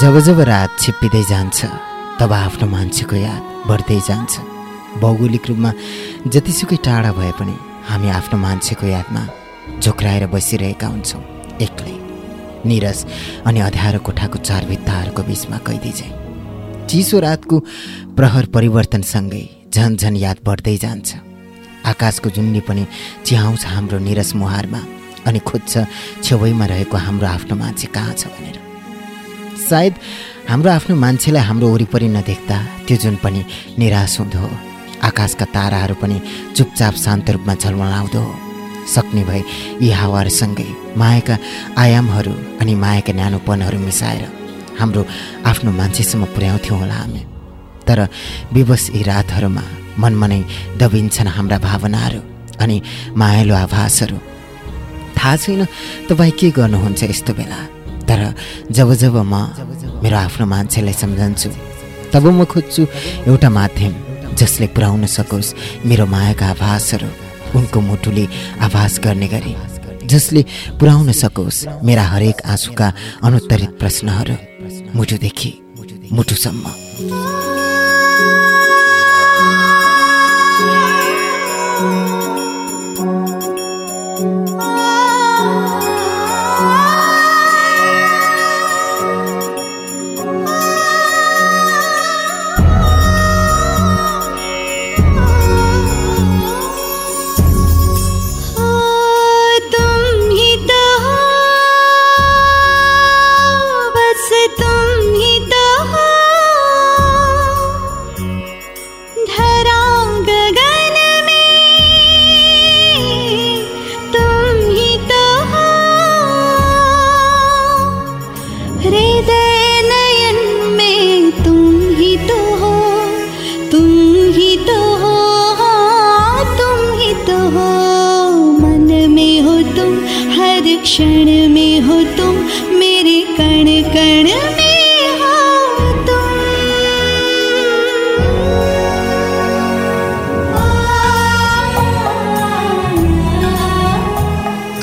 जब जब रात छिप्पिँदै जान्छ तब आफ्नो मान्छेको याद बढ्दै जान्छ। भौगोलिक रूपमा जतिसुकै टाढा भए पनि हामी आफ्नो मान्छेको यादमा झोक्राएर बसिरहेका हुन्छौँ एक्लै। निरस अनि अध्यारो कोठाको चार भित्ताहरूको बिचमा कैदी चाहिँ। चिसो रातको प्रहर परिवर्तनसँगै झन झन याद बढ्दै जान्छ। आकाशको जुन्नी पनि चिहाउँछ हाम्रो निरस मुहारमा अनि खोज्छ छेउैमा रहेको हाम्रो आफ्नो मान्छे कहाँ छ भनेर। सायद हाम्रो आफ्नो मान्छेलाई हाम्रो वरिपरि नदेख्दा त्यो जुन पनि निराश हुँदो आकाशका ताराहरू पनि चुपचाप शान्त रूपमा झलमलाउँदो हो सक्ने भए यी हावाहरूसँगै मायाका आयामहरू अनि मायाका न्यानोपनहरू मिसाएर हाम्रो आफ्नो मान्छेसम्म पुर्याउँथ्यौँ होला हामी। तर विवश यी रातहरूमा मनमा नै दबिन्छन् हाम्रा भावनाहरू अनि मायालु आभासहरू। थाहा छैन तपाईँ के गर्नुहुन्छ यस्तो बेला? तर जब जब म मेरो आफ्नो मान्छेलाई सम्झन्छु तब म खोज्छु एउटा माध्यम जसले पुर्याउन सकोस् मेरो मायाका आभासहरू उनको मुटुले आभास गर्ने गरी जसले पुर्याउन सकोस् मेरा हरेक आँसुका अनुत्तरित प्रश्नहरू मुटुदेखि मुटुसम्म।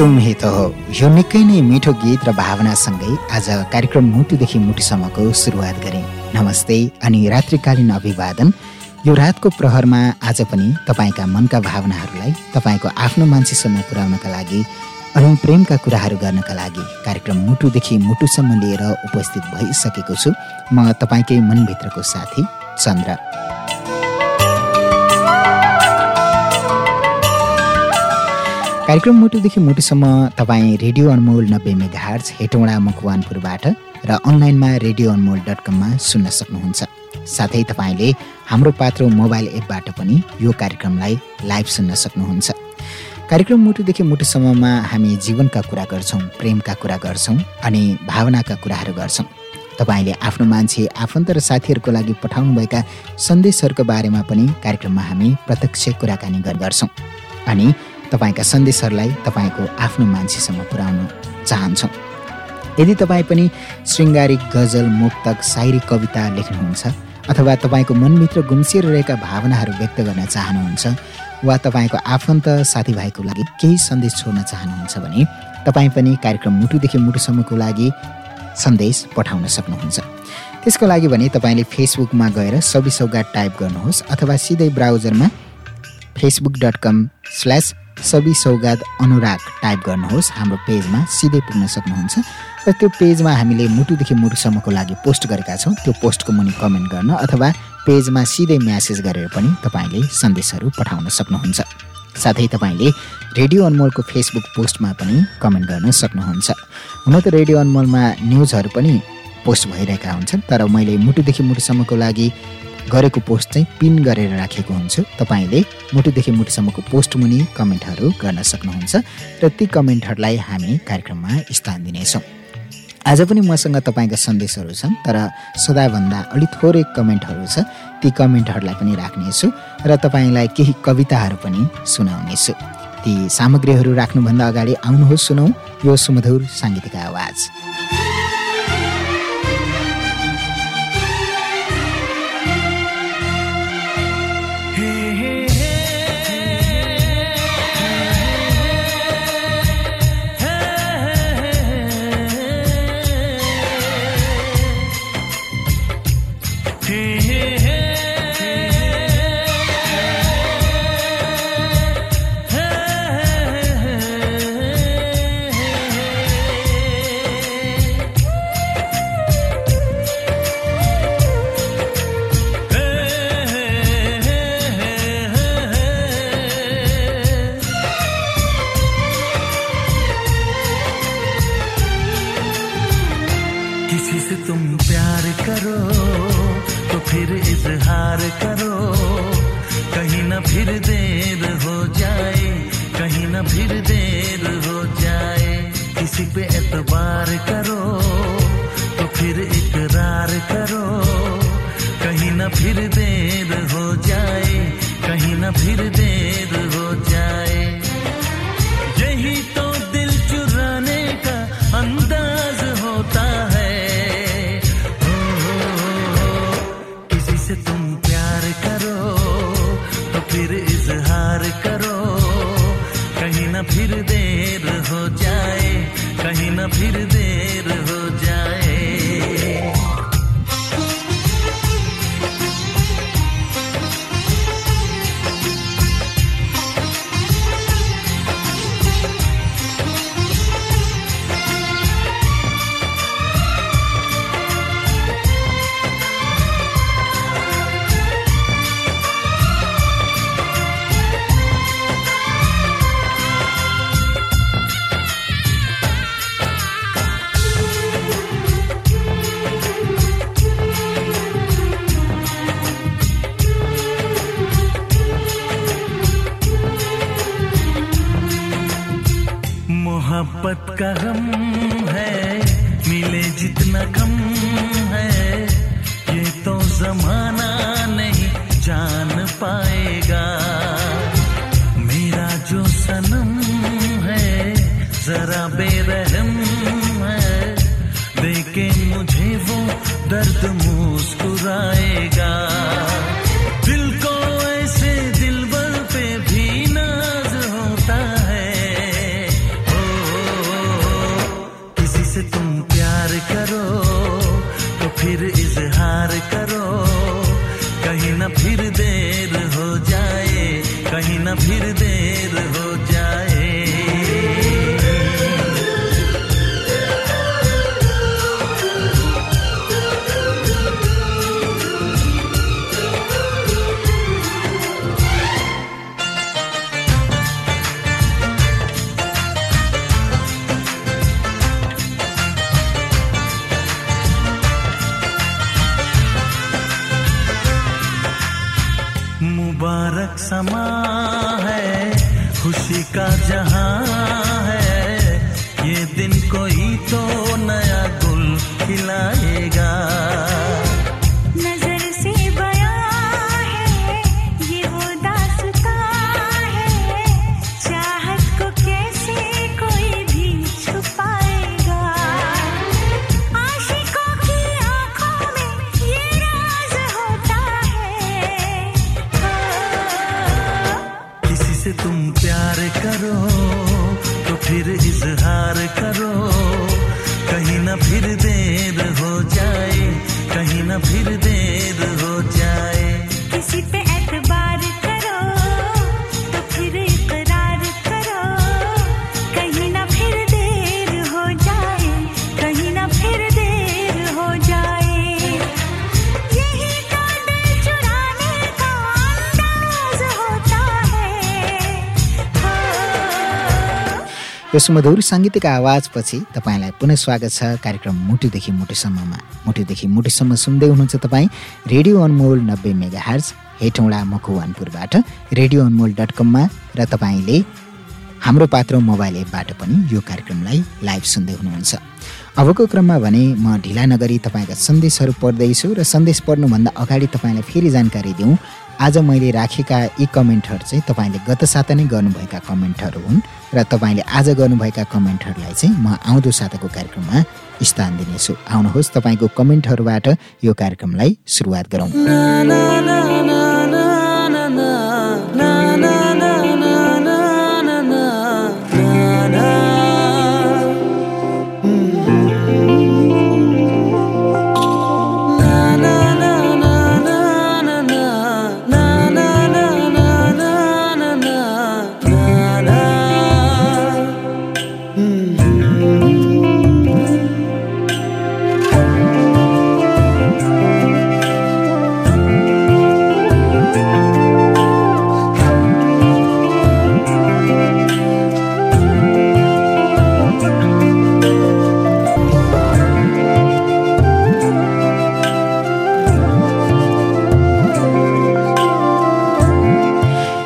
तुम ही हो। यो निकै नै मिठो गीत र भावनासँगै आज कार्यक्रम मुटुदेखि मुटुसम्मको सुरुवात गरेँ। नमस्ते अनि रात्रिकालीन अभिवादन। यो रातको प्रहरमा आज पनि तपाईँका मनका भावनाहरूलाई तपाईँको आफ्नो मान्छेसम्म पुर्याउनका लागि अनि प्रेमका कुराहरू गर्नका लागि कार्यक्रम मुटुदेखि मुटुसम्म लिएर उपस्थित भइसकेको छु। म तपाईँकै मनभित्रको साथी चन्द्र। कार्यक्रम मुटुदेखि मुटुसम्म तपाईँ रेडियो अनमोल नब्बे मेगाहर्ज हेटौँडा मकवानपुरबाट र अनलाइनमा रेडियो अनमोल डट कममा सुन्न सक्नुहुन्छ। साथै तपाईँले हाम्रो पात्रो मोबाइल एपबाट पनि यो कार्यक्रमलाई लाइभ सुन्न सक्नुहुन्छ। कार्यक्रम मुटुदेखि मुटुसम्ममा हामी जीवनका कुरा गर्छौँ प्रेमका कुरा गर्छौँ अनि भावनाका कुराहरू गर्छौँ। तपाईँले आफ्नो मान्छे आफन्त र साथीहरूको लागि पठाउनुभएका सन्देशहरूको बारेमा पनि कार्यक्रममा हामी प्रत्यक्ष कुराकानी गर्छौँ अनि तपाईँका सन्देशहरूलाई तपाईँको आफ्नो मान्छेसम्म पुर्याउन चाहन्छौँ। यदि तपाईँ पनि शृङ्गारिक गजल मुक्तक सायरी कविता लेख्नुहुन्छ अथवा तपाईँको मनभित्र गुम्सिएर रहेका भावनाहरू व्यक्त गर्न चाहनुहुन्छ वा तपाईँको आफन्त साथीभाइको लागि केही सन्देश छोड्न चाहनुहुन्छ भने तपाईँ पनि कार्यक्रम मुटुदेखि मुटुसम्मको लागि सन्देश पठाउन सक्नुहुन्छ। त्यसको लागि भने तपाईँले फेसबुकमा गएर सौगात टाइप गर्नुहोस् अथवा सिधै ब्राउजरमा फेसबुक डट कम स्ल्यास सबि सौगात अनुराग टाइप गर्नुहोस्। हाम्रो पेजमा सिधै पुग्न सक्नुहुन्छ। र त्यो पेजमा हामीले मुटुदेखि मुटुसम्मको लागि पोस्ट गरेका छौँ। त्यो पोस्टको मुनि कमेन्ट गर्न अथवा पेजमा सिधै म्यासेज गरेर पनि तपाईँले सन्देशहरू पठाउन सक्नुहुन्छ। साथै तपाईँले रेडियो अनमोलको फेसबुक पोस्टमा पनि कमेन्ट गर्न सक्नुहुन्छ। हुन त रेडियो अनमोलमा न्युजहरू पनि पोस्ट भइरहेका हुन्छन् तर मैले मुटुदेखि मुटुसम्मको लागि गरेको पोस्ट चाहिँ पिन गरेर राखेको हुन्छु। तपाईँले मुटुदेखि मुटुसम्मको पोस्ट मुनि कमेन्टहरू गर्न सक्नुहुन्छ र ती कमेन्टहरूलाई हामी कार्यक्रममा स्थान दिनेछौँ। आज पनि मसँग तपाईँका सन्देशहरू छन् तर सदाभन्दा अलिक थोरै कमेन्टहरू छ। ती कमेन्टहरूलाई पनि राख्नेछु र तपाईँलाई केही कविताहरू पनि सुनाउनेछु। ती सामग्रीहरू राख्नुभन्दा अगाडि आउनुहोस् सुनौ। यो सुमधुर साङ्गीतिक आवाज। Hey. कहीं ना फिर देर हो जाए। यो सुमधुर साङ्गीतिक आवाजपछि तपाईँलाई पुनः स्वागत छ कार्यक्रम मुटुदेखि मुटुसम्ममा। मुटुदेखि मुटुसम्म सुन्दै हुनुहुन्छ तपाईँ रेडियो अनमोल नब्बे मेगा हर्ज हेटौँडा मकुवानपुरबाट रेडियो अनमोल डट कममा र तपाईँले हाम्रो पात्र मोबाइल एपबाट पनि यो कार्यक्रमलाई लाइभ सुन्दै हुनुहुन्छ। अबको क्रममा भने म ढिला नगरी तपाईँका सन्देशहरू पढ्दैछु र सन्देश पढ्नुभन्दा अगाडि तपाईँलाई फेरि जानकारी दिउँ। आज मैले राखेका यी कमेन्टहरू चाहिँ तपाईँले गत साता नै गर्नुभएका कमेन्टहरू हुन् र तपाईँले आज गर्नुभएका कमेन्टहरूलाई चाहिँ म आउँदो साताको कार्यक्रममा स्थान दिनेछु। आउनुहोस् तपाईँको कमेन्टहरूबाट यो कार्यक्रमलाई सुरुवात गरौँ।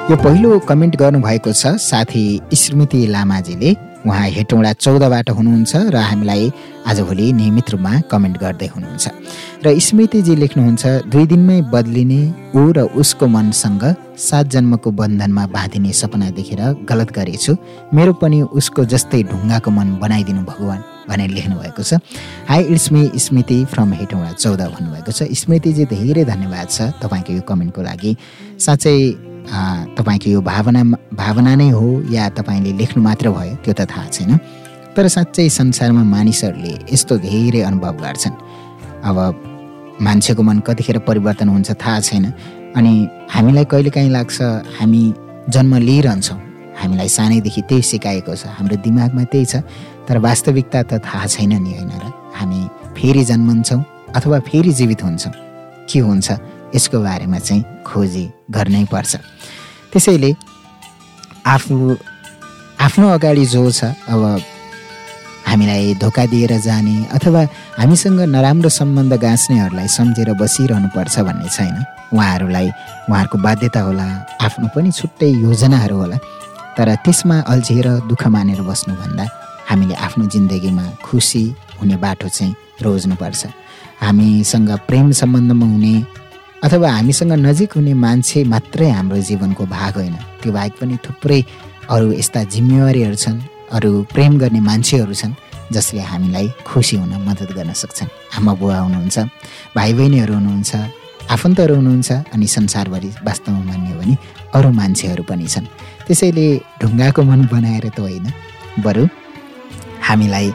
यो पहिलो कमेन्ट गर्नुभएको छ साथी स्मृति लामाजीले। उहाँ हेटौँडा चौधबाट हुनुहुन्छ र हामीलाई आजभोलि नियमित रूपमा कमेन्ट गर्दै हुनुहुन्छ। र स्मृतिजी लेख्नुहुन्छ दुई दिनमै बदलिने ऊ र उसको मनसँग सात जन्मको बन्धनमा बाँधिने सपना देखेर गलत गरेछु। मेरो पनि उसको जस्तै ढुङ्गाको मन बनाइदिनु भगवान् भनेर लेख्नु भएको छ। Hi it's me Smriti from Hetauda चौध भन्नुभएको छ। स्मृतिजी धेरै धन्यवाद छ तपाईँको यो कमेन्टको लागि। साँच्चै तपाईँको यो भावना भावना नै हो या तपाईँले लेख्नु मात्र भयो त्यो त थाहा छैन। तर साँच्चै संसारमा मानिसहरूले यस्तो धेरै अनुभव गर्छन्। अब मान्छेको मन कतिखेर परिवर्तन हुन्छ थाहा छैन। अनि हामीलाई कहिलेकाहीँ लाग्छ हामी जन्म लिइरहन्छौँ। हामीलाई सानैदेखि त्यही सिकाएको छ हाम्रो दिमागमा त्यही छ। तर वास्तविकता त थाहा छैन नि होइन र हामी फेरि जन्मन्छौँ अथवा फेरि जीवित हुन्छौँ। के हुन्छ? यसको बारेमा चाहिँ खोजी गर्नै पर्छ। त्यसैले आफू आफ्नो अगाडि जो छ अब हामीलाई धोका दिएर जाने अथवा हामीसँग नराम्रो सम्बन्ध गाँच्नेहरूलाई सम्झेर बसिरहनुपर्छ भन्ने छैन। उहाँहरूलाई उहाँहरूको बाध्यता होला आफ्नो पनि छुट्टै योजनाहरू होला तर त्यसमा अल्झिएर दुःख मानेर बस्नुभन्दा हामीले आफ्नो जिन्दगीमा खुसी हुने बाटो चाहिँ रोज्नुपर्छ। हामीसँग प्रेम सम्बन्धमा हुने अथवा हामीसँग नजिक हुने मान्छे मात्रै हाम्रो जीवनको भाग होइन। त्यो बाहेक पनि थुप्रै अरू यस्ता जिम्मेवारीहरू छन् अरू प्रेम गर्ने मान्छेहरू छन् जसले हामीलाई खुसी हुन मद्दत गर्न सक्छन्। आमा बुवा हुनुहुन्छ भाइ बहिनीहरू हुनुहुन्छ आफन्तहरू हुनुहुन्छ अनि संसारभरि वास्तवमा मान्यो भने अरू मान्छेहरू पनि छन्। त्यसैले ढुङ्गाको मन बनाएर त होइन बरु हामीलाई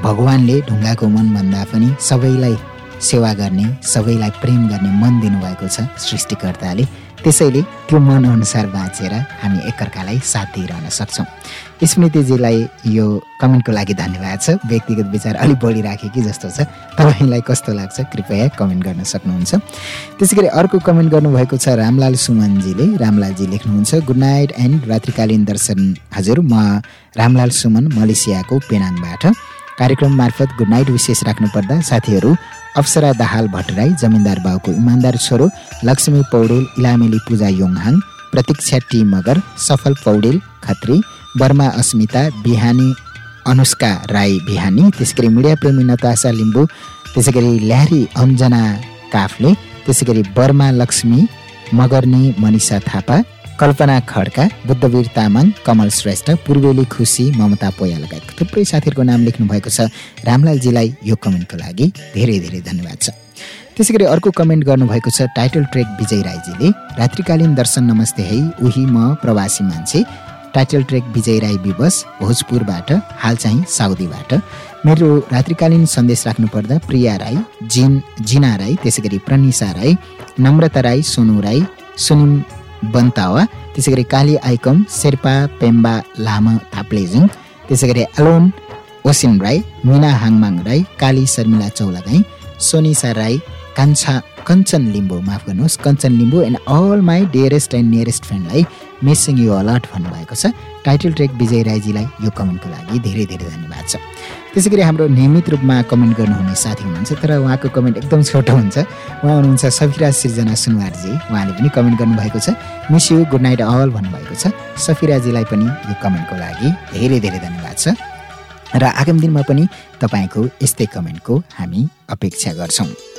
भगवान्ले ढुङ्गाको मन भन्दा पनि सबैलाई सेवा गर्ने सबैलाई प्रेम गर्ने मन दिनुभएको छ सृष्टिकर्ताले। त्यसैले त्यो मन अनुसार बाँचेर हामी एकअर्कालाई साथ दिइरहन सक्छौँ। स्मृतिजीलाई यो कमेन्टको लागि धन्यवाद छ। व्यक्तिगत विचार अलिक बढी राखेँ कि जस्तो छ। तपाईँलाई कस्तो लाग्छ कृपया कमेन्ट गर्न सक्नुहुन्छ। त्यसै गरी अर्को कमेन्ट गर्नुभएको छ रामलाल सुमनजीले। रामलालजी लेख्नुहुन्छ गुड नाइट एन्ड रात्रिकालीन दर्शन। हजुर म रामलाल सुमन मलेसियाको पेनाङबाट। कार्यक्रम मार्फत गुड नाइट विशेष राख्नुपर्दा साथीहरू अप्सरा दाहाल भट्टराई जमिनदार बाउको इमान्दार छोरो लक्ष्मी पौडेल इलामेली पूजा योङहाङ प्रतीक्षा टी मगर सफल पौडेल खत्री बर्मा अस्मिता बिहानी अनुष्का राई बिहानी त्यसै गरी मिडिया प्रेमी नतासा लिम्बू त्यसै गरी ल्यारी अञ्जना काफले त्यसै गरी बर्मा लक्ष्मी मगर्ने मनिषा थापा कल्पना खड्का बुद्धवीर तामाङ कमल श्रेष्ठ पूर्वेली खुसी ममता पोया लगायत थुप्रै साथीहरूको नाम लेख्नु भएको छ। रामलालजीलाई यो कमेन्टको लागि धेरै धेरै धन्यवाद छ। त्यसै गरी अर्को कमेन्ट गर्नुभएको छ टाइटल ट्रेक विजय राईजीले। रात्रिकालीन दर्शन नमस्ते है उही म प्रवासी मान्छे। टाइटल ट्रेक विजय राई विवश भोजपुरबाट हाल चाहिँ साउदीबाट। मेरो रात्रिकालीन सन्देश राख्नुपर्दा प्रिया राई जिन जिना राई त्यसै गरी प्रनिसा राई नम्रता राई सोनु राई सुनिम बन्तावा त्यसै गरी काली आइकम शेर्पा पेम्बा लामा थाप्लेजुङ त्यसै गरी एलोन ओसिन राई मिना हाङमाङ राई काली शर्मिला चौलागाई सोनिसा राई कान्छा कञ्चन लिम्बू माफ गर्नुहोस् Kanchan Limbu and all my dearest and nearest फ्रेन्डलाई missing you alert भन्नुभएको छ। टाइटल ट्रेक विजय राईजीलाई यो कमेन्टको लागि धेरै धेरै धन्यवाद छ। त्यसै गरी हाम्रो नियमित रूपमा कमेन्ट गर्नुहुने साथी हुनुहुन्छ तर उहाँको कमेन्ट एकदम छोटो हुन्छ। उहाँ हुनुहुन्छ सफिरा सिर्जना सुनवारजी उहाँले पनि कमेन्ट गर्नुभएको छ। Miss you good night all भन्नुभएको छ। सफिराजीलाई पनि यो कमेन्टको लागि धेरै धेरै धन्यवाद छ। र आगामी दिनमा पनि तपाईँको यस्तै कमेन्टको हामी अपेक्षा गर्छौँ।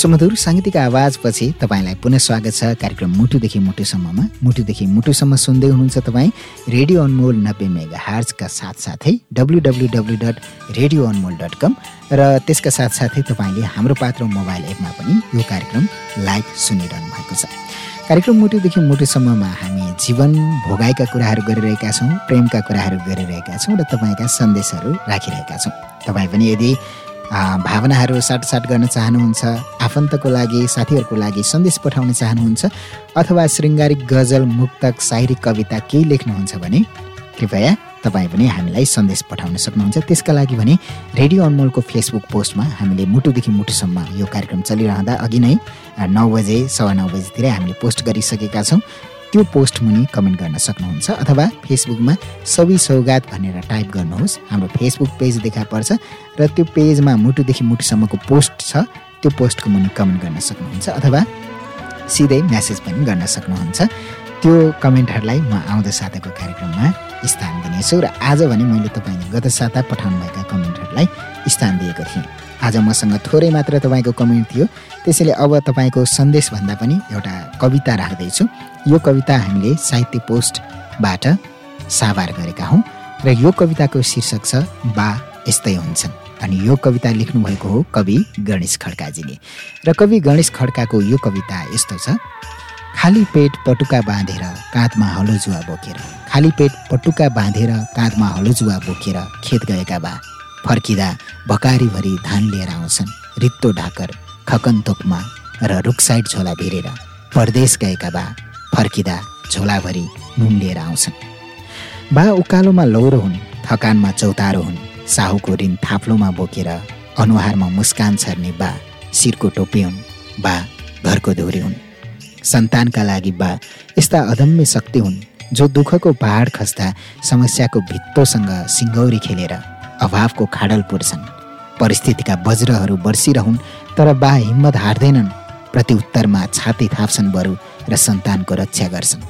सुमधुर साङ्गीतिक आवाजपछि तपाईँलाई पुनः स्वागत छ कार्यक्रम मुटुदेखि मुटुसम्ममा। मुटुदेखि मुटुसम्म सुन्दै हुनुहुन्छ तपाईँ रेडियो अनमोल नब्बे मेगा हार्जका साथसाथै W W W dot radio Anmol dot com र त्यसका साथसाथै तपाईँले हाम्रो पात्र मोबाइल एपमा पनि यो कार्यक्रम लाइभ सुनिरहनु भएको छ। कार्यक्रम मुटुदेखि मुटुसम्ममा हामी जीवन भोगाइका कुराहरू गरिरहेका छौँ प्रेमका कुराहरू गरिरहेका छौँ र तपाईँका सन्देशहरू राखिरहेका छौँ। तपाईँ पनि यदि भावनाहरू साटसाट गर्न चाहनुहुन्छ आफन्तको लागि साथीहरूको लागि सन्देश पठाउन चाहनुहुन्छ अथवा शृङ्गारिक गजल मुक्तक साहिरिक कविता केही लेख्नुहुन्छ भने कृपया तपाईँ पनि हामीलाई सन्देश पठाउन सक्नुहुन्छ। त्यसका लागि भने रेडियो अनमोलको फेसबुक पोस्टमा हामीले मुटुदेखि मुटुसम्म यो कार्यक्रम चलिरहँदा अघि नै नौ बजे सवा नौ बजीतिर हामीले पोस्ट गरिसकेका छौँ। त्यो पोस्ट मुनि कमेन्ट गर्न सक्नुहुन्छ अथवा फेसबुकमा सबै सौगात भनेर टाइप गर्नुहोस्। हाम्रो फेसबुक पेज देखा पर्छ र त्यो पेजमा मुटुदेखि मुटुसम्मको पोस्ट छ त्यो पोस्टको मुनि कमेन्ट गर्न सक्नुहुन्छ अथवा सिधै म्यासेज पनि गर्न सक्नुहुन्छ। त्यो कमेन्टहरूलाई म आउँदो साताको कार्यक्रममा स्थान दिनेछु र आज भने मैले तपाईँले गत साता पठाउनुभएका कमेन्टहरूलाई स्थान दिएको थिएँ। आज मसँग थोरै मात्र तपाईँको कमेन्ट थियो। त्यसैले अब तपाईँको सन्देशभन्दा पनि एउटा कविता राख्दैछु। यो कविता हामीले साहित्य पोस्टबाट साभार गरेका हौँ र यो कविताको शीर्षक छ बा यस्तै हुन्छन्। अनि यो कविता लेख्नुभएको हो कवि गणेश खड्काजीले। र कवि गणेश खड्काको यो कविता यस्तो छ खाली पेट पटुका बाँधेर काँधमा हलोजुवा बोकेर खाली पेट पटुका बाँधेर काँधमा हलोजुवा बोकेर खेत गएका बा। फर्किँदा भकारीभरि धान लिएर आउँछन्। रित्तो ढाकर खकन तोकमा र रुखसाइड झोला भिरेर परदेश गएका बा फर्किँदा झोलाभरि नुन लिएर आउँछन्। बा उकालोमा लौरो हुन् थकानमा चौतारो हुन् साहुको ऋण थाप्लोमा बोकेर अनुहारमा मुस्कान छर्ने बा शिरको टोपी हुन् बा घरको धुरी हुन्। सन्तानका लागि बा यस्ता अदम्य शक्ति हुन् जो दुःखको पहाड खस्दा समस्याको भित्तोसँग सिङ्गौरी खेलेर अभावको खाडल पुर्छन्। परिस्थितिका वज्रहरू बर्सिरहन् तर बा हिम्मत हार्दैनन्। प्रत्युत्तरमा छाती थाप्छन् बरु र सन्तानको रक्षा गर्छन्।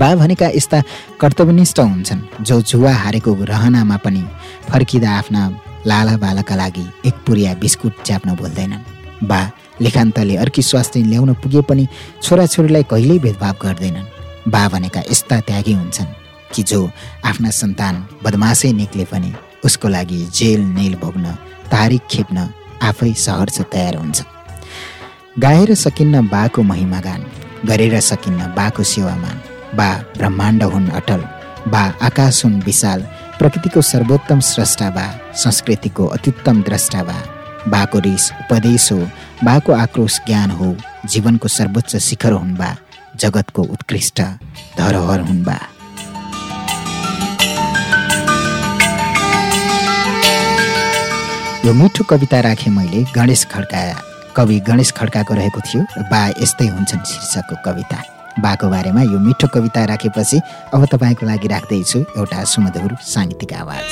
बा भनेका यस्ता कर्तव्यनिष्ठ हुन्छन् जो जुवा हारेको रहनामा पनि फर्किँदा आफ्ना लाला बालाका लागि एक पुरिया बिस्कुट च्याप्न भुल्दैनन्। बा लेखान्तले अर्की स्वास्थ्य ल्याउन पुगे पनि छोराछोरीलाई कहिल्यै भेदभाव गर्दैनन्। बा भनेका यस्ता त्यागी हुन्छन् कि जो आफ्ना सन्तान बदमासै निक्ले पनि उसको लागि जेल नेल भोग्न तारिक खेप्न आफै सहर्ष तयार हुन्छ। गाएर सकिन्न बाको महिमा गान गरेर सकिन्न बाको सेवामान बा ब्रह्माण्ड हुन् अटल बा आकाश हुन् विशाल प्रकृतिको सर्वोत्तम स्रष्टा बा संस्कृतिको अत्युत्तम द्रष्टा बा बाको रिस उपदेश हो बाको आक्रोश ज्ञान हो जीवनको सर्वोच्च शिखर हुन् बा जगतको उत्कृष्ट धरोहर हुन् बा। यो मिठो कविता राखेँ मैले गणेश खड्का कवि गणेश खड्काको रहेको थियो। बा यस्तै हुन्छन् शीर्षकको कविता। बाको बारेमा यो मिठो कविता राखेपछि अब तपाईँको लागि राख्दैछु एउटा सुमधुर साङ्गीतिक आवाज।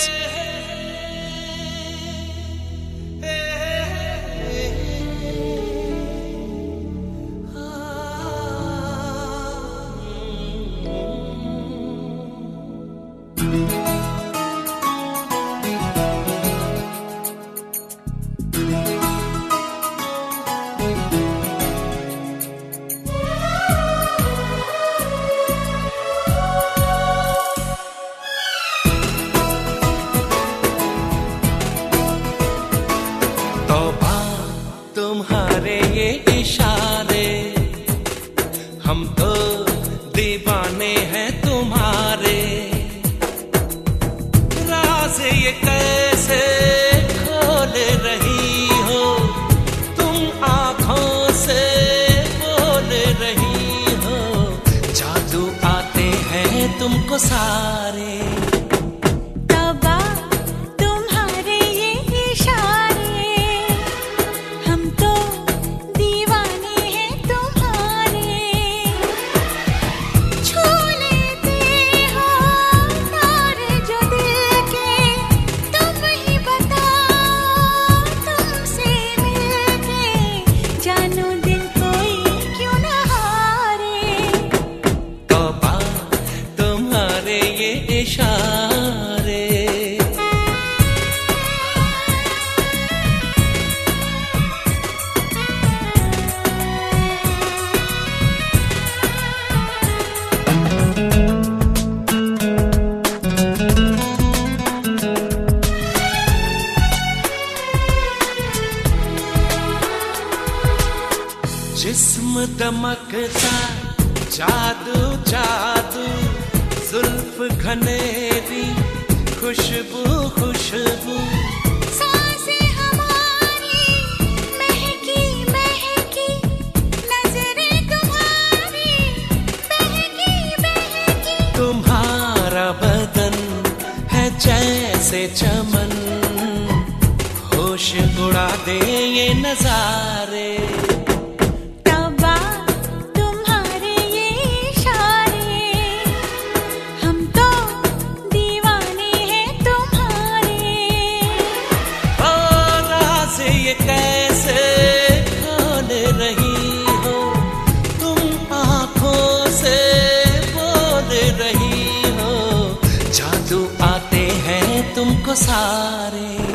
तुमको सारे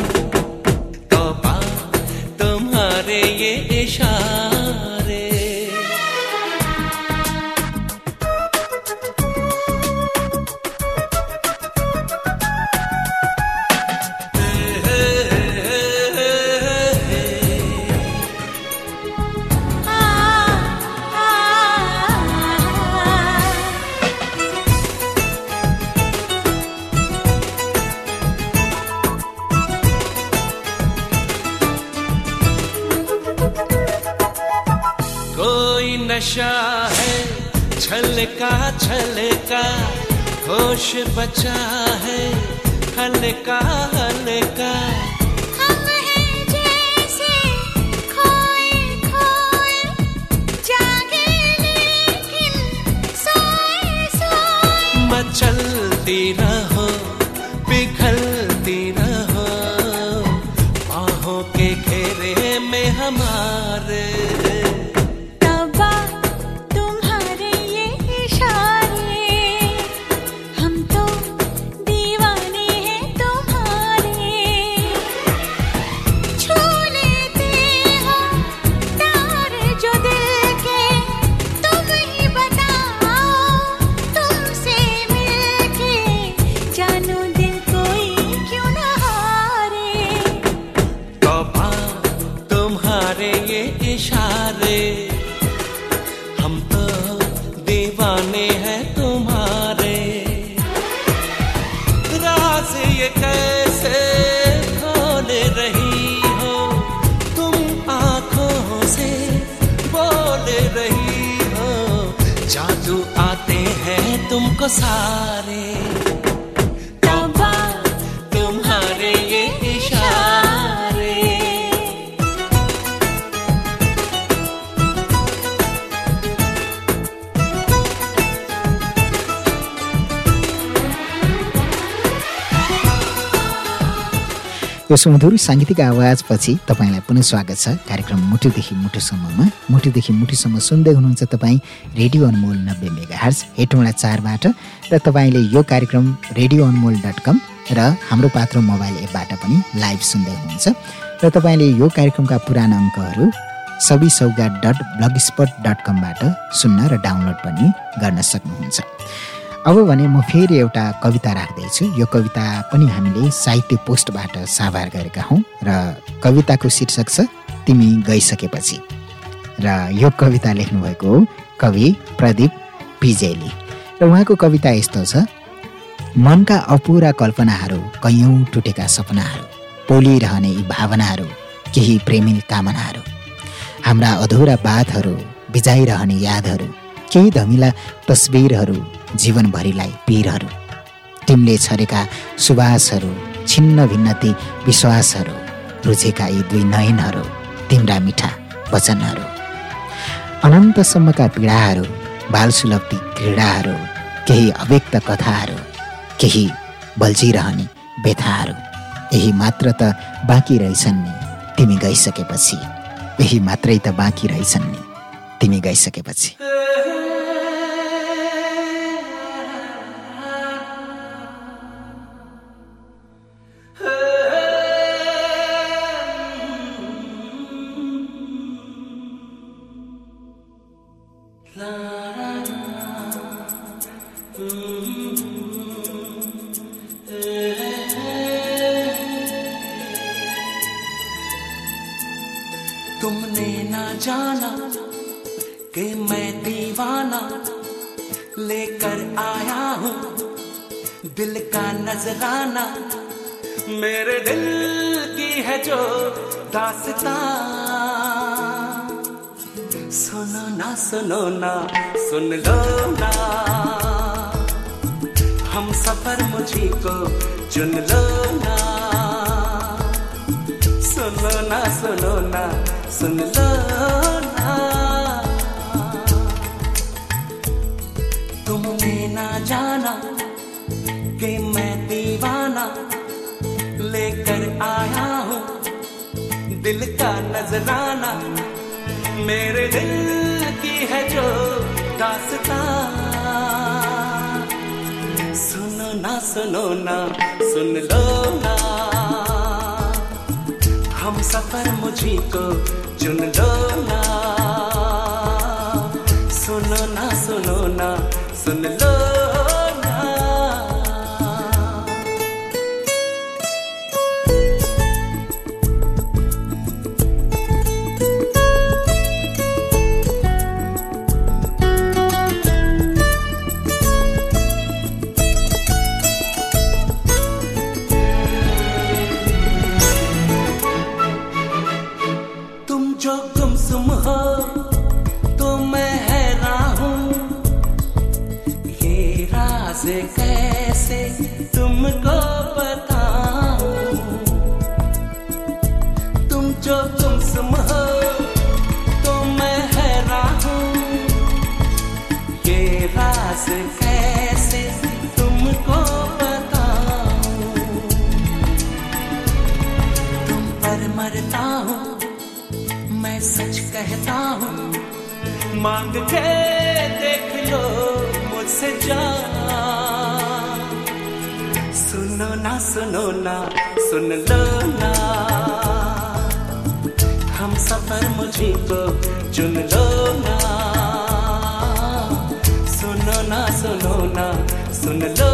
सुमधुर साङ्गीतिक आवाजपछि तपाईँलाई पुनः स्वागत छ। कार्यक्रम मुटुदेखि मुटुसम्ममा। मुटुदेखि मुटुसम्म सुन्दै हुनुहुन्छ तपाईँ रेडियो अनमोल नब्बे मेगा हर्स हेटौँडा चारबाट र तपाईँले यो कार्यक्रम रेडियो अनमोल डट कम र हाम्रो पात्रो मोबाइल एपबाट पनि लाइभ सुन्दै हुनुहुन्छ। र तपाईँले यो कार्यक्रमका पुराना अङ्कहरू Sabi Saugat dot blogspot dot कमबाट सुन्न र डाउनलोड पनि गर्न सक्नुहुन्छ। अब भने म फेरि एउटा कविता राख्दैछु। यो कविता पनि हामीले साहित्य पोस्टबाट साभार गरेका हौँ र कविताको शीर्षक छ तिमी गइसकेपछि। र यो कविता लेख्नुभएको हो कवि प्रदीप पिजेली र उहाँको कविता यस्तो छ मनका अपुरा कल्पनाहरू कैयौँ टुटेका सपनाहरू पोलिरहने यी भावनाहरू केही प्रेमिल कामनाहरू। हाम्रा अधुरा बातहरू बिजाइरहने यादहरू केही धमिला तस्बिरहरू जीवनभरिलाई पीरहरू। तिमीले छरेका सुवासहरू छिन्न भिन्न ती विश्वासहरू रुचेका यी दुई नयनहरू तिम्रा मिठा वचनहरू। अनन्तसम्मका पीडाहरू बाल सुलभ ती क्रीडाहरू केही अव्यक्त कथाहरू केही बल्झिरहने व्यथाहरू यही मात्र त बाँकी रहेछन् नि तिमी गइसकेपछि। यही मात्रै त बाँकी रहेछन् नि तिमी गइसकेपछि। नजराना मेरे दिल की है जो दासता। सुनो ना सुनो ना, सुन लो ना। हम सफ़र मुझी को चुन लो ना। सुनो ना सुनो ना, सुन लो ना। तुमने ना जाना कि लेकर आया हूँ। दिल का नजराना मेरे दिल की है जो दास्तां। सुनो ना सुनो ना, सुन लो ना। हम सफ़र मुझी को चुन लो ना। सच कहता हूँ। मांग के देख लो मुझसे जा सुनो ना सुनो ना, सुन लो ना। हम सफ़र मुझी को चुन लो ना। सुनो ना सुनो ना, सुन लो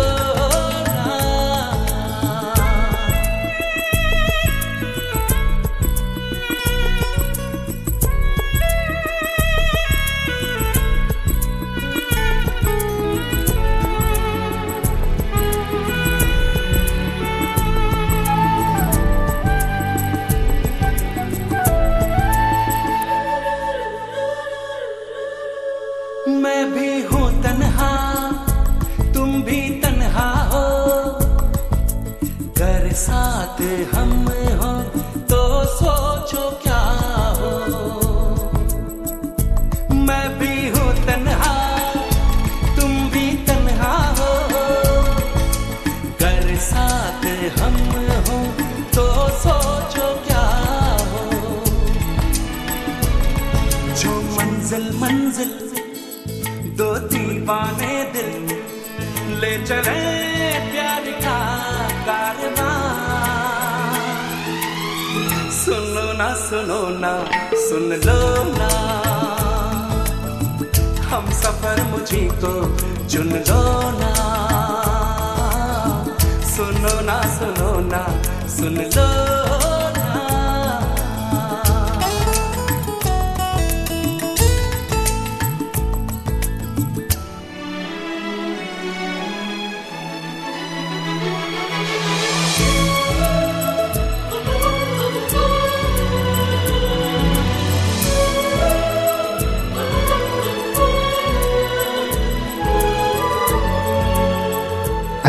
दीवाने दिल, ले चले प्यार का कारवां सुनो ना सुनो ना, सुन लो ना। हम सफ़र मुझी को चुन लो ना। सुनो ना सुनो ना, सुन लो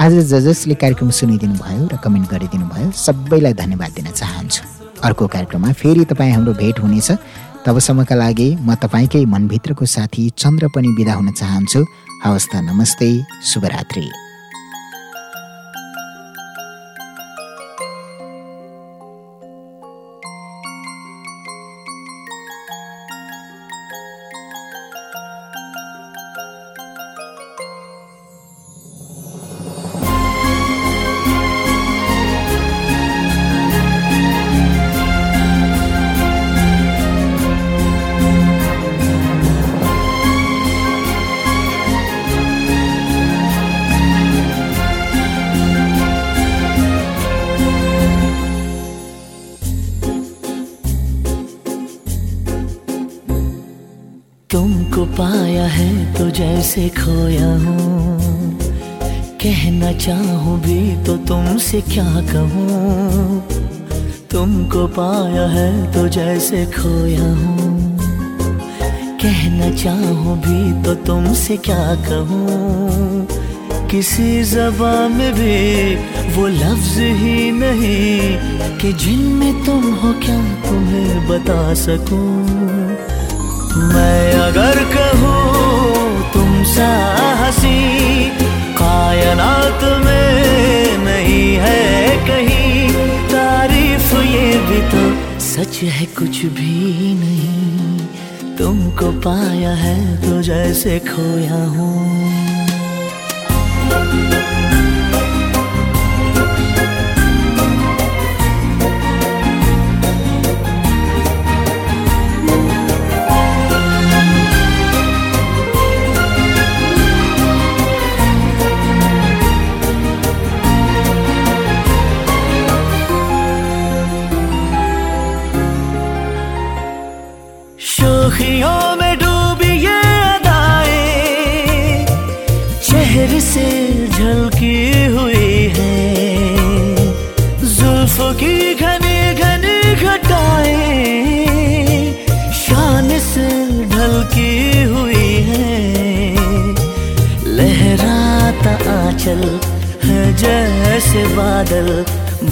आज ज जसले कार्यक्रम सुनिदिनु भयो र कमेन्ट गरिदिनु भयो सबैलाई धन्यवाद दिन चाहन्छु। अर्को कार्यक्रममा फेरि तपाईँ हाम्रो भेट हुनेछ। तबसम्मका लागि म तपाईँकै मनभित्रको साथी चन्द्र पनि बिदा हुन चाहन्छु। हवस् त नमस्ते शुभरात्रि। तुमसे क्या कहूँ? किसी जबा में भी वो लफ्ज ही नहीं कि जिनमें तुम हो क्या तुम्हें बता सकूँ? मैं अगर कहूँ, तुम सा हसी कायनात में नहीं है कहीं, तारीफ़ ये भी तो सच है कुछ भी। तुमको पाया है तो जैसे खोया हूँ। में आंचल है जैसे बादल,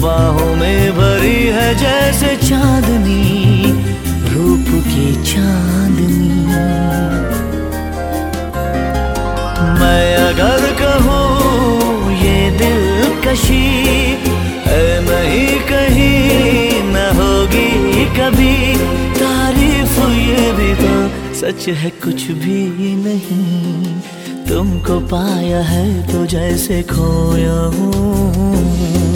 बाहों में भरी है जैसे चांदनी, रूप की चांदनी। मैं अगर कहूँ, ये दिल कशी, है नहीं कहीं, न होगी कभी। तारीफ़ ये भी तो सच है, कुछ भी नहीं। तुमको पाया है तो जैसे खोया हूँ।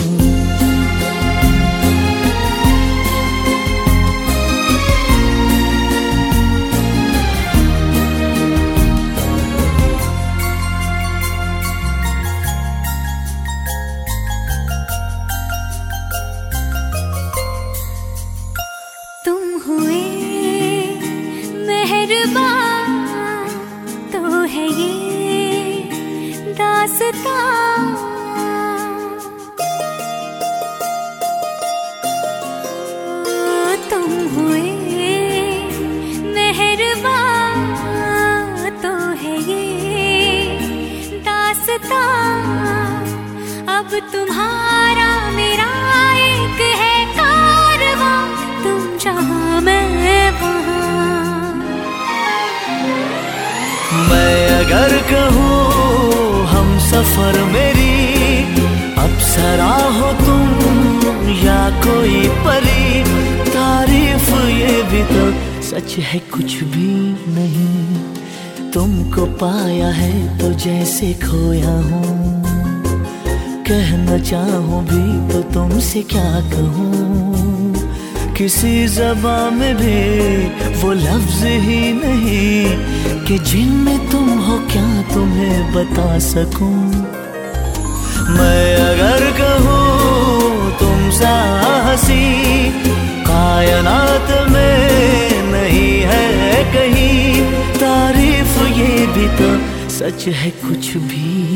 सफ़र मेरी। अप्सरा हो तुम या कोई परी। तारीफ़ ये भी तो सच है, कुछ भी नहीं। तुमको पाया है तो जैसे खोया हूँ। कहना चाहूँ भी तो तुमसे क्या कहूँ। किसी जबा में भी वो लफ्ज ही नहीं कि जिनमें तुम हो क्या तुम्हें बता सकूँ? मैं अगर कहूँ तुम सा हसी, कायनात में नहीं है कहीं। तारीफ़ ये भी तो सच है कुछ भी।